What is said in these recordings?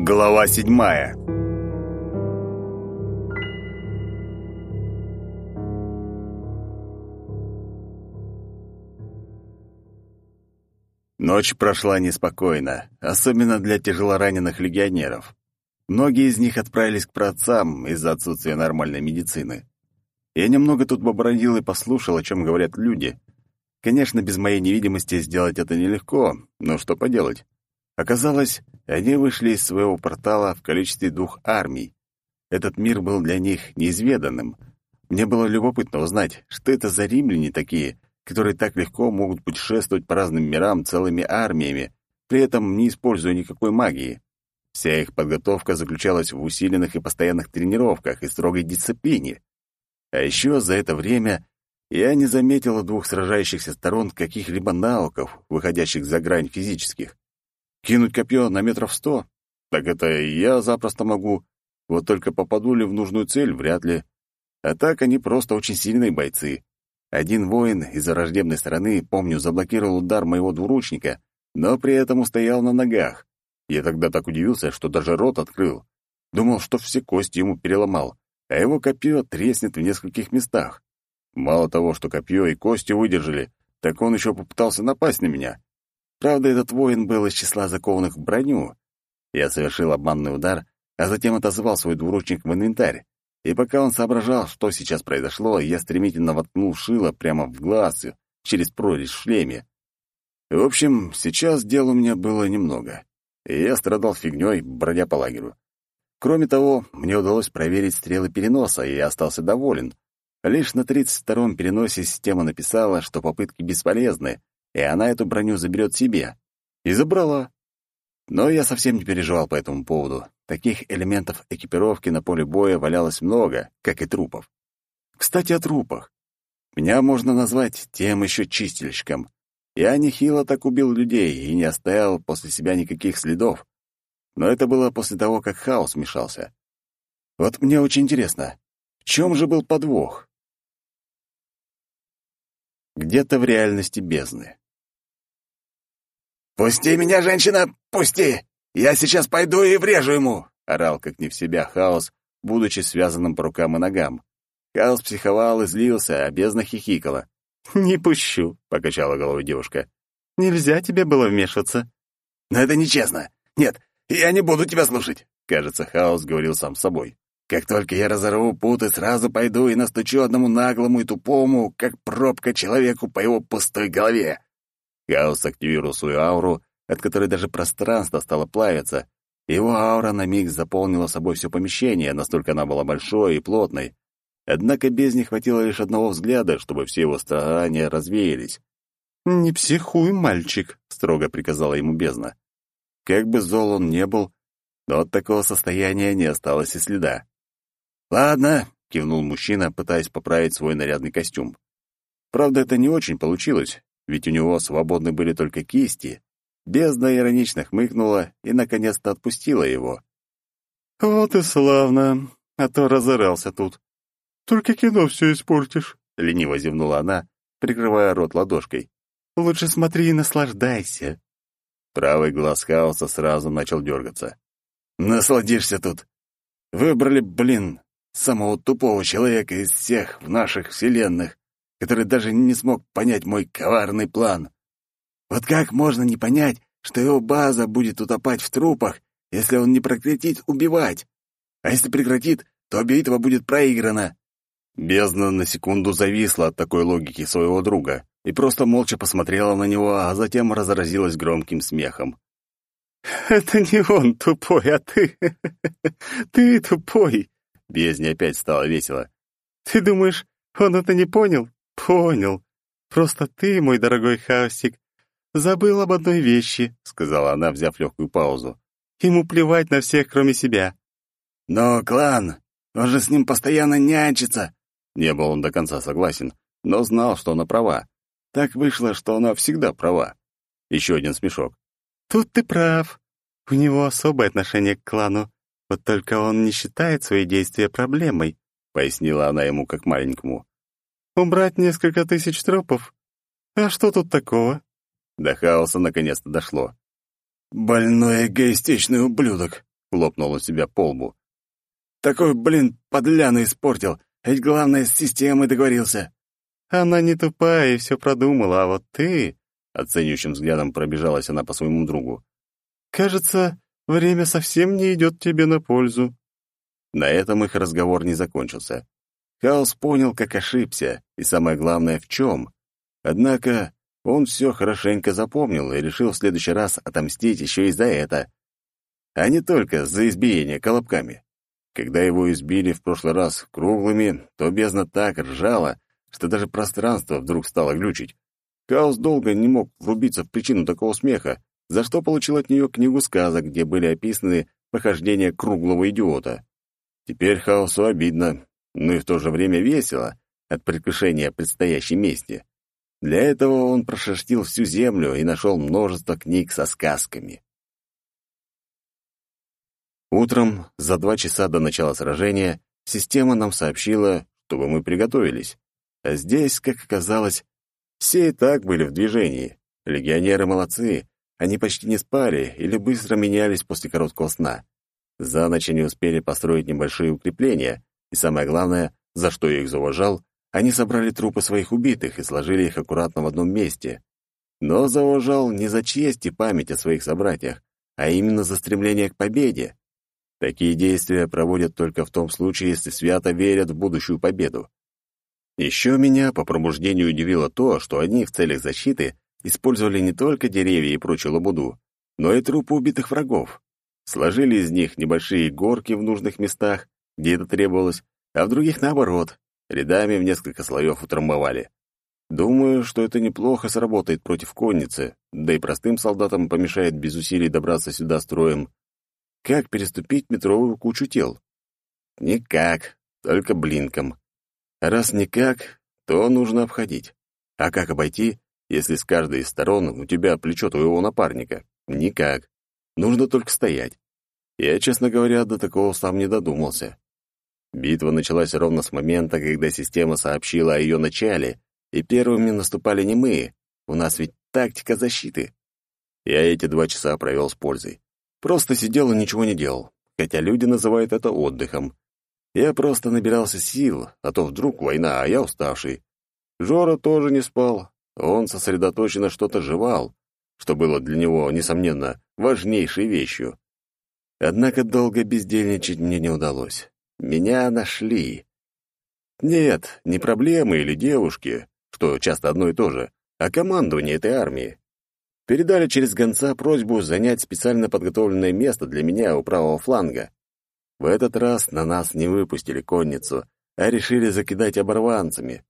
Глава седьмая Ночь прошла неспокойно, особенно для тяжелораненых легионеров. Многие из них отправились к праотцам из-за отсутствия нормальной медицины. Я немного тут побродил и послушал, о чем говорят люди. Конечно, без моей невидимости сделать это нелегко, но что поделать. Оказалось, они вышли из своего портала в количестве двух армий. Этот мир был для них неизведанным. Мне было любопытно узнать, что это за римляне такие, которые так легко могут путешествовать по разным мирам целыми армиями, при этом не используя никакой магии. Вся их подготовка заключалась в усиленных и постоянных тренировках и строгой дисциплине. А еще за это время я не заметил у двух сражающихся сторон каких-либо навыков, выходящих за грань физических. Кинуть копье на метров сто? Так это я запросто могу. Вот только попаду ли в нужную цель, вряд ли. А так они просто очень сильные бойцы. Один воин из враждебной стороны, помню, заблокировал удар моего двуручника, но при этом устоял на ногах. Я тогда так удивился, что даже рот открыл. Думал, что все кости ему переломал, а его копье треснет в нескольких местах. Мало того, что копье и кости выдержали, так он еще попытался напасть на меня. Правда, этот воин был из числа закованных в броню. Я совершил обманный удар, а затем отозвал свой двуручник в инвентарь. И пока он соображал, что сейчас произошло, я стремительно воткнул шило прямо в глаз через прорезь в шлеме. В общем, сейчас дел у меня было немного, и я страдал фигней, бродя по лагерю. Кроме того, мне удалось проверить стрелы переноса, и я остался доволен. Лишь на 32-м переносе система написала, что попытки бесполезны, и она эту броню заберет себе. И забрала. Но я совсем не переживал по этому поводу. Таких элементов экипировки на поле боя валялось много, как и трупов. Кстати, о трупах. Меня можно назвать тем еще чистильщиком. Я нехило так убил людей и не оставил после себя никаких следов. Но это было после того, как хаос вмешался. Вот мне очень интересно, в чем же был подвох? Где-то в реальности бездны. «Пусти меня, женщина, пусти! Я сейчас пойду и врежу ему!» — орал как не в себя хаос, будучи связанным по рукам и ногам. Хаос психовал и злился, а бездна хихикала. «Не пущу», — покачала головой девушка. «Нельзя тебе было вмешиваться». «Но это нечестно. Нет, «Я не буду тебя слушать», — кажется, Хаос говорил сам с собой. «Как только я разорву путы, сразу пойду и настучу одному наглому и тупому, как пробка человеку по его пустой голове». Хаос активировал свою ауру, от которой даже пространство стало плавиться. Его аура на миг заполнила собой все помещение, настолько она была большой и плотной. Однако без не хватило лишь одного взгляда, чтобы все его старания развеялись. «Не психуй, мальчик», — строго приказала ему бездна. Как бы зол он не был, но от такого состояния не осталось и следа. «Ладно», — кивнул мужчина, пытаясь поправить свой нарядный костюм. Правда, это не очень получилось, ведь у него свободны были только кисти. Бездна иронично хмыкнула и, наконец-то, отпустила его. «Вот и славно, а то разорался тут. Только кино все испортишь», — лениво зевнула она, прикрывая рот ладошкой. «Лучше смотри и наслаждайся». Правый глаз хаоса сразу начал дергаться. «Насладишься тут. Выбрали, блин, самого тупого человека из всех в наших вселенных, который даже не смог понять мой коварный план. Вот как можно не понять, что его база будет утопать в трупах, если он не прекратит убивать? А если прекратит, то битва будет проиграна». Бездна на секунду зависла от такой логики своего друга и просто молча посмотрела на него, а затем разразилась громким смехом. «Это не он тупой, а ты... ты тупой!» Бездне опять стало весело. «Ты думаешь, он это не понял? Понял. Просто ты, мой дорогой хаосик, забыл об одной вещи», — сказала она, взяв легкую паузу. «Ему плевать на всех, кроме себя». «Но клан, он же с ним постоянно нянчится!» Не был он до конца согласен, но знал, что она права. Так вышло, что она всегда права. Еще один смешок. «Тут ты прав. У него особое отношение к клану. Вот только он не считает свои действия проблемой», — пояснила она ему как маленькому. «Убрать несколько тысяч тропов? А что тут такого?» До хаоса наконец-то дошло. «Больной эгоистичный ублюдок», — хлопнул он себя по лбу. «Такой, блин, подляну испортил, ведь главное, с системой договорился». «Она не тупая и все продумала, а вот ты...» Оценивающим взглядом пробежалась она по своему другу. «Кажется, время совсем не идет тебе на пользу». На этом их разговор не закончился. Хаос понял, как ошибся, и самое главное, в чем. Однако он все хорошенько запомнил и решил в следующий раз отомстить еще и за это, а не только за избиение колобками. Когда его избили в прошлый раз круглыми, то бездна так ржала, что даже пространство вдруг стало глючить. Хаос долго не мог врубиться в причину такого смеха, за что получил от нее книгу сказок, где были описаны похождения круглого идиота. Теперь Хаосу обидно, но и в то же время весело от предвкушения предстоящей мести. Для этого он прошерстил всю землю и нашел множество книг со сказками. Утром, за два часа до начала сражения, система нам сообщила, чтобы мы приготовились. А здесь, как оказалось, все и так были в движении. Легионеры молодцы, они почти не спали или быстро менялись после короткого сна. За ночь они успели построить небольшие укрепления, и самое главное, за что я их зауважал, они собрали трупы своих убитых и сложили их аккуратно в одном месте. Но зауважал не за честь и память о своих собратьях, а именно за стремление к победе. Такие действия проводят только в том случае, если свято верят в будущую победу. Еще меня по пробуждению удивило то, что они в целях защиты использовали не только деревья и прочую лабуду, но и трупы убитых врагов. Сложили из них небольшие горки в нужных местах, где это требовалось, а в других наоборот, рядами в несколько слоев утрамбовали. Думаю, что это неплохо сработает против конницы, да и простым солдатам помешает без усилий добраться сюда строем. Как переступить метровую кучу тел? Никак, только блинком. Раз никак, то нужно обходить. А как обойти, если с каждой из сторон у тебя плечо твоего напарника? Никак. Нужно только стоять. Я, честно говоря, до такого сам не додумался. Битва началась ровно с момента, когда система сообщила о ее начале, и первыми наступали не мы. У нас ведь тактика защиты. Я эти два часа провел с пользой. Просто сидел и ничего не делал, хотя люди называют это отдыхом. Я просто набирался сил, а то вдруг война, а я уставший. Жора тоже не спал. Он сосредоточенно что-то жевал, что было для него, несомненно, важнейшей вещью. Однако долго бездельничать мне не удалось. Меня нашли. Нет, не проблемы или девушки, что часто одно и то же, а командование этой армии. Передали через гонца просьбу занять специально подготовленное место для меня у правого фланга. В этот раз на нас не выпустили конницу, а решили закидать оборванцами.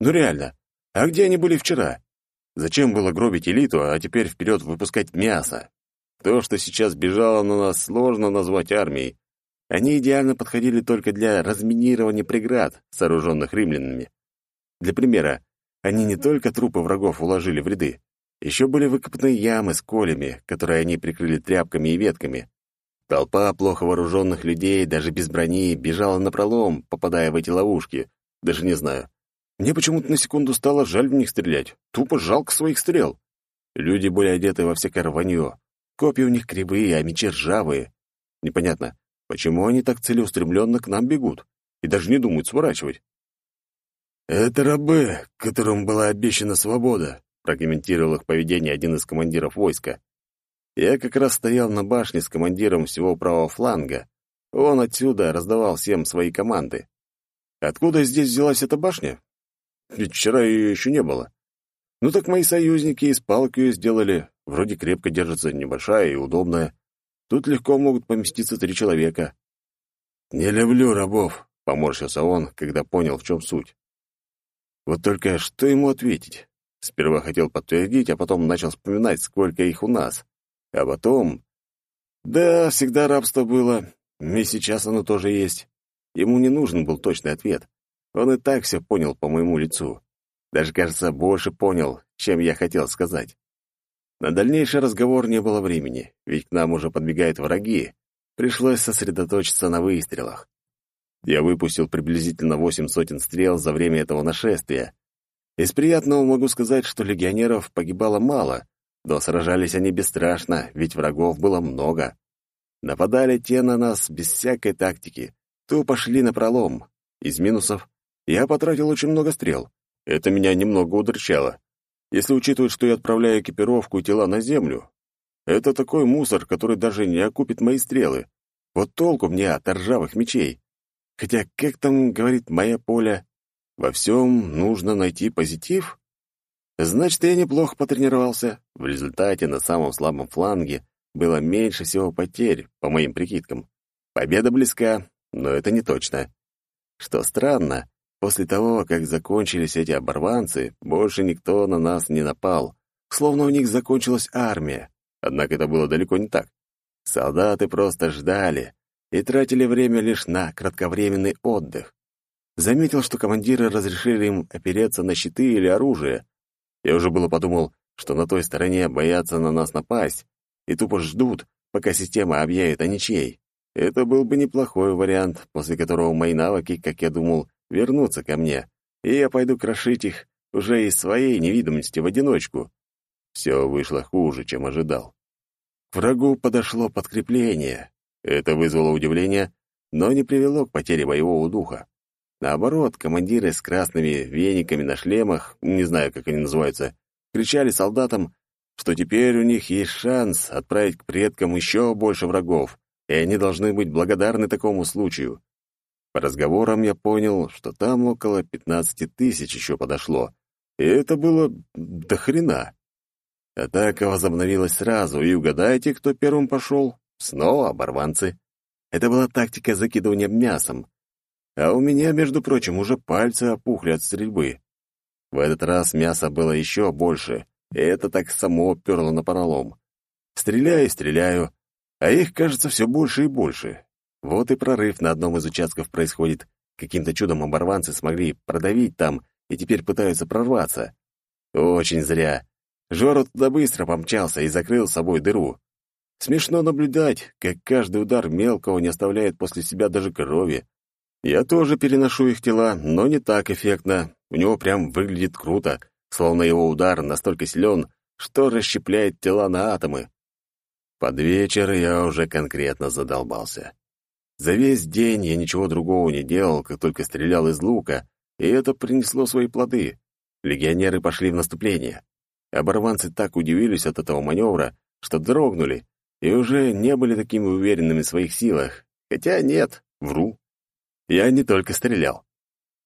Ну реально, а где они были вчера? Зачем было гробить элиту, а теперь вперед выпускать мясо? То, что сейчас бежало на нас, сложно назвать армией, они идеально подходили только для разминирования преград, сооруженных римлянами. Для примера, они не только трупы врагов уложили в ряды, еще были выкопаны ямы с колями, которые они прикрыли тряпками и ветками. Толпа плохо вооруженных людей, даже без брони, бежала напролом, попадая в эти ловушки. Даже не знаю. Мне почему-то на секунду стало жаль в них стрелять. Тупо жалко своих стрел. Люди были одеты во всякое рванье. Копья у них кривые, а мечи ржавые. Непонятно, Почему они так целеустремленно к нам бегут и даже не думают сворачивать? «Это рабы, которым была обещана свобода», прокомментировал их поведение один из командиров войска. Я как раз стоял на башне с командиром всего правого фланга. Он отсюда раздавал всем свои команды. Откуда здесь взялась эта башня? Ведь вчера ее еще не было. Ну так мои союзники из палки ее сделали. Вроде крепко держится, небольшая и удобная. Тут легко могут поместиться три человека. «Не люблю рабов», — поморщился он, когда понял, в чем суть. Вот только что ему ответить? Сперва хотел подтвердить, а потом начал вспоминать, сколько их у нас. А потом... Да, всегда рабство было, и сейчас оно тоже есть. Ему не нужен был точный ответ. Он и так все понял по моему лицу. Даже, кажется, больше понял, чем я хотел сказать. На дальнейший разговор не было времени, ведь к нам уже подбегают враги. Пришлось сосредоточиться на выстрелах. Я выпустил приблизительно восемь сотен стрел за время этого нашествия. Из приятного могу сказать, что легионеров погибало мало, но сражались они бесстрашно, ведь врагов было много. Нападали те на нас без всякой тактики. Тупо шли на пролом. Из минусов я потратил очень много стрел. Это меня немного удручало. Если учитывать, что я отправляю экипировку и тела на землю, это такой мусор, который даже не окупит мои стрелы. Вот толку мне от ржавых мечей. Хотя, как там говорит моя Поля, во всем нужно найти позитив? Значит, я неплохо потренировался. В результате на самом слабом фланге было меньше всего потерь, по моим прикидкам. Победа близка, но это не точно. Что странно, после того, как закончились эти оборванцы, больше никто на нас не напал, словно у них закончилась армия. Однако это было далеко не так. Солдаты просто ждали и тратили время лишь на кратковременный отдых. Заметил, что командиры разрешили им опереться на щиты или оружие. Я уже было подумал, что на той стороне боятся на нас напасть и тупо ждут, пока система объявит о ничей. Это был бы неплохой вариант, после которого мои навыки, как я думал, вернутся ко мне, и я пойду крошить их уже из своей невидимости в одиночку. Все вышло хуже, чем ожидал. К врагу подошло подкрепление. Это вызвало удивление, но не привело к потере боевого духа. Наоборот, командиры с красными вениками на шлемах, не знаю, как они называются, кричали солдатам, что теперь у них есть шанс отправить к предкам еще больше врагов, и они должны быть благодарны такому случаю. По разговорам я понял, что там около 15 тысяч еще подошло, и это было до хрена. Атака возобновилась сразу, и угадайте, кто первым пошел? Снова оборванцы. Это была тактика закидывания мясом. А у меня, между прочим, уже пальцы опухли от стрельбы. В этот раз мяса было еще больше, и это так само перло на поролом. Стреляю, стреляю, а их, кажется, все больше и больше. Вот и прорыв на одном из участков происходит. Каким-то чудом оборванцы смогли продавить там и теперь пытаются прорваться. Очень зря. Жора туда быстро помчался и закрыл собой дыру. Смешно наблюдать, как каждый удар мелкого не оставляет после себя даже крови. Я тоже переношу их тела, но не так эффектно. У него прям выглядит круто, словно его удар настолько силен, что расщепляет тела на атомы. Под вечер я уже конкретно задолбался. За весь день я ничего другого не делал, как только стрелял из лука, и это принесло свои плоды. Легионеры пошли в наступление. Оборванцы так удивились от этого маневра, что дрогнули и уже не были такими уверенными в своих силах. Хотя нет, вру. Я не только стрелял.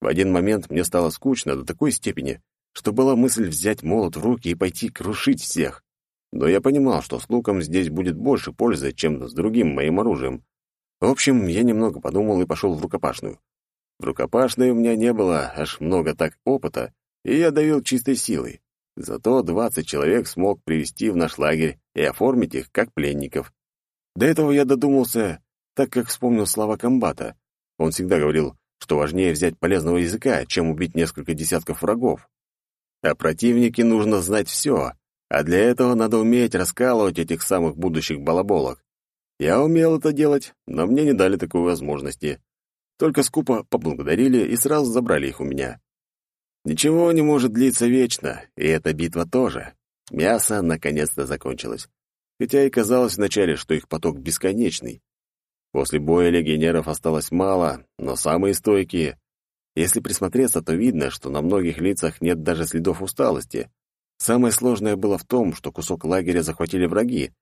В один момент мне стало скучно до такой степени, что была мысль взять молот в руки и пойти крушить всех. Но я понимал, что с луком здесь будет больше пользы, чем с другим моим оружием. В общем, я немного подумал и пошел в рукопашную. В рукопашной у меня не было аж много так опыта, и я давил чистой силой. Зато 20 человек смог привести в наш лагерь и оформить их как пленников. До этого я додумался, так как вспомнил слова комбата. Он всегда говорил, что важнее взять полезного языка, чем убить несколько десятков врагов. О противнике нужно знать все, а для этого надо уметь раскалывать этих самых будущих балаболок. Я умел это делать, но мне не дали такой возможности. Только скупо поблагодарили и сразу забрали их у меня. Ничего не может длиться вечно, и эта битва тоже. Мясо наконец-то закончилось. Хотя и казалось вначале, что их поток бесконечный. После боя легионеров осталось мало, но самые стойкие. Если присмотреться, то видно, что на многих лицах нет даже следов усталости. Самое сложное было в том, что кусок лагеря захватили враги.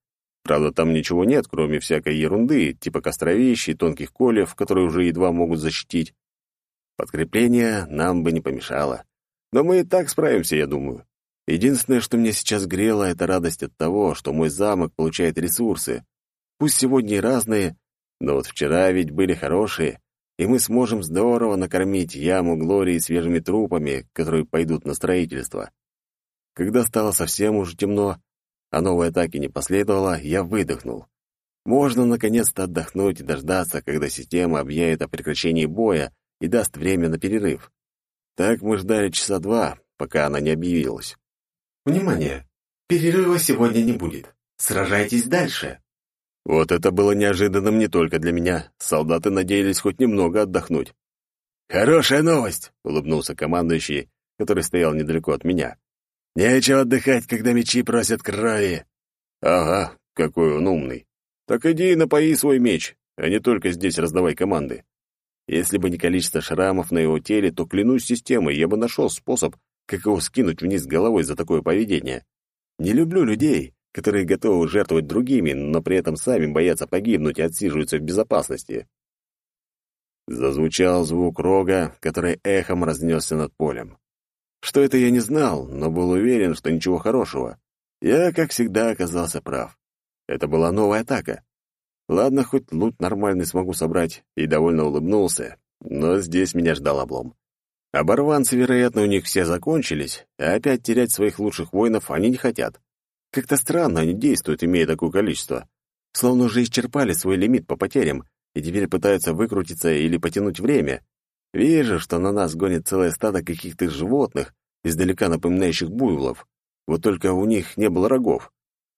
Правда, там ничего нет, кроме всякой ерунды, типа костровищ и тонких колев, которые уже едва могут защитить. Подкрепление нам бы не помешало. Но мы и так справимся, я думаю. Единственное, что меня сейчас грело, это радость от того, что мой замок получает ресурсы. Пусть сегодня и разные, но вот вчера ведь были хорошие, и мы сможем здорово накормить яму Глории свежими трупами, которые пойдут на строительство. Когда стало совсем уже темно, а новой атаки не последовало, я выдохнул. Можно наконец-то отдохнуть и дождаться, когда система объявит о прекращении боя и даст время на перерыв. Так мы ждали часа два, пока она не объявилась. «Внимание! Перерыва сегодня не будет. Сражайтесь дальше!» Вот это было неожиданным не только для меня. Солдаты надеялись хоть немного отдохнуть. «Хорошая новость!» — улыбнулся командующий, который стоял недалеко от меня. «Нечего отдыхать, когда мечи просят крови!» «Ага, какой он умный!» Так иди и напои свой меч, а не только здесь раздавай команды. Если бы не количество шрамов на его теле, то, клянусь системой, я бы нашел способ, как его скинуть вниз головой за такое поведение. Не люблю людей, которые готовы жертвовать другими, но при этом сами боятся погибнуть и отсиживаются в безопасности. Зазвучал звук рога, который эхом разнесся над полем. Что это я не знал, но был уверен, что ничего хорошего. Я, как всегда, оказался прав. Это была новая атака. Ладно, хоть лут нормальный смогу собрать, и довольно улыбнулся, но здесь меня ждал облом. Оборванцы, вероятно, у них все закончились, а опять терять своих лучших воинов они не хотят. Как-то странно они действуют, имея такое количество. Словно уже исчерпали свой лимит по потерям, и теперь пытаются выкрутиться или потянуть время. Вижу, что на нас гонит целое стадо каких-то животных, издалека напоминающих буйволов. Вот только у них не было рогов.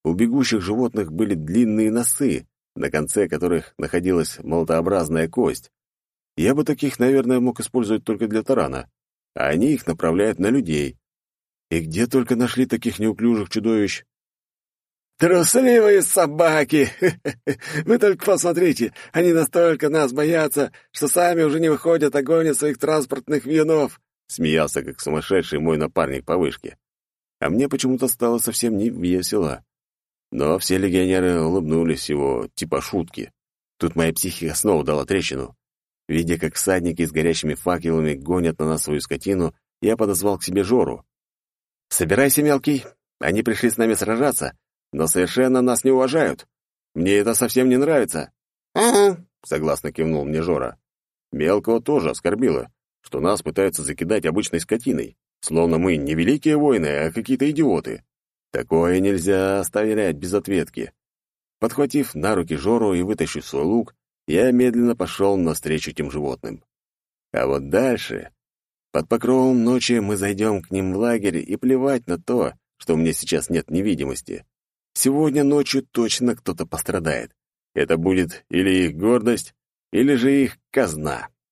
У бегущих животных были длинные носы, на конце которых находилась молотообразная кость. Я бы таких, наверное, мог использовать только для тарана, а они их направляют на людей. И где только нашли таких неуклюжих чудовищ? «Трусливые собаки! Вы только посмотрите, они настолько нас боятся, что сами уже не выходят, а гонят своих транспортных вьюнов!» Смеялся, как сумасшедший мой напарник по вышке. А мне почему-то стало совсем не весело. Но все легионеры улыбнулись его, типа шутки. Тут моя психика снова дала трещину. Видя, как всадники с горящими факелами гонят на нас свою скотину, я подозвал к себе Жору. «Собирайся, мелкий. Они пришли с нами сражаться, но совершенно нас не уважают. Мне это совсем не нравится». «Ага», — согласно кивнул мне Жора. Мелкого тоже оскорбило, что нас пытаются закидать обычной скотиной, словно мы не великие воины, а какие-то идиоты. Такое нельзя оставлять без ответки. Подхватив на руки Жору и вытащив свой лук, я медленно пошел навстречу тем животным. А вот дальше... Под покровом ночи мы зайдем к ним в лагерь и плевать на то, что у меня сейчас нет невидимости. Сегодня ночью точно кто-то пострадает. Это будет или их гордость, или же их казна.